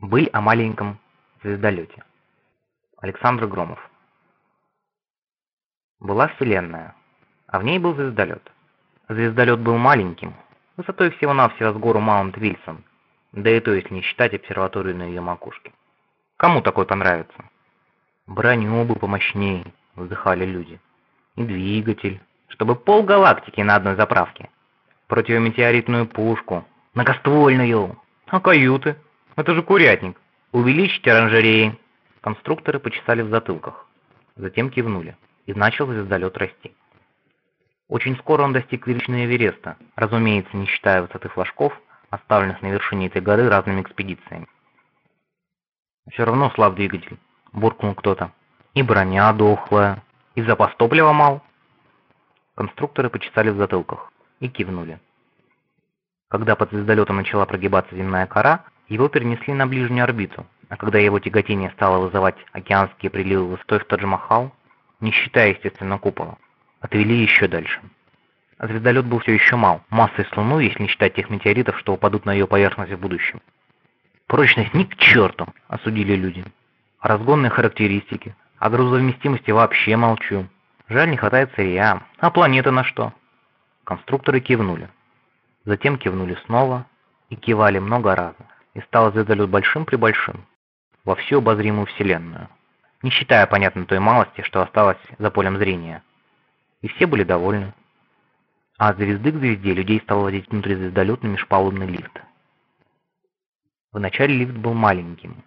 Быль о маленьком звездолете. Александр Громов. Была Вселенная, а в ней был звездолет. Звездолет был маленьким, высотой всего-навсего с гору Маунт-Вильсон, да и то, если не считать обсерваторию на ее макушке. Кому такой понравится? Броню бы помощнее, вздыхали люди. И двигатель, чтобы пол галактики на одной заправке. Противометеоритную пушку, многоствольную. А каюты? Это же курятник. Увеличить оранжереи. Конструкторы почесали в затылках. Затем кивнули. И начал звездолет расти. Очень скоро он достиг вершины Эвереста, разумеется, не считая высоты флажков, оставленных на вершине этой горы разными экспедициями. «Все равно слаб двигатель», — буркнул кто-то. «И броня дохлая, и запас топлива мал». Конструкторы почесали в затылках и кивнули. Когда под звездолетом начала прогибаться земная кора, его перенесли на ближнюю орбиту, а когда его тяготение стало вызывать океанские приливы высотой в Тадж-Махал, не считая, естественно, купола, отвели еще дальше. А звездолет был все еще мал, массой с Луну, если не считать тех метеоритов, что упадут на ее поверхность в будущем. Прочность ни к черту, осудили люди. Разгонные характеристики, о грузовместимости вообще молчу. Жаль, не хватает сырья. А планета на что? Конструкторы кивнули. Затем кивнули снова и кивали много раз и стал звездолет большим-пребольшим во всю обозримую Вселенную, не считая, понятно, той малости, что осталось за полем зрения. И все были довольны. А от звезды к звезде людей стал водить внутри звездолетный межпалубный лифт. Вначале лифт был маленьким,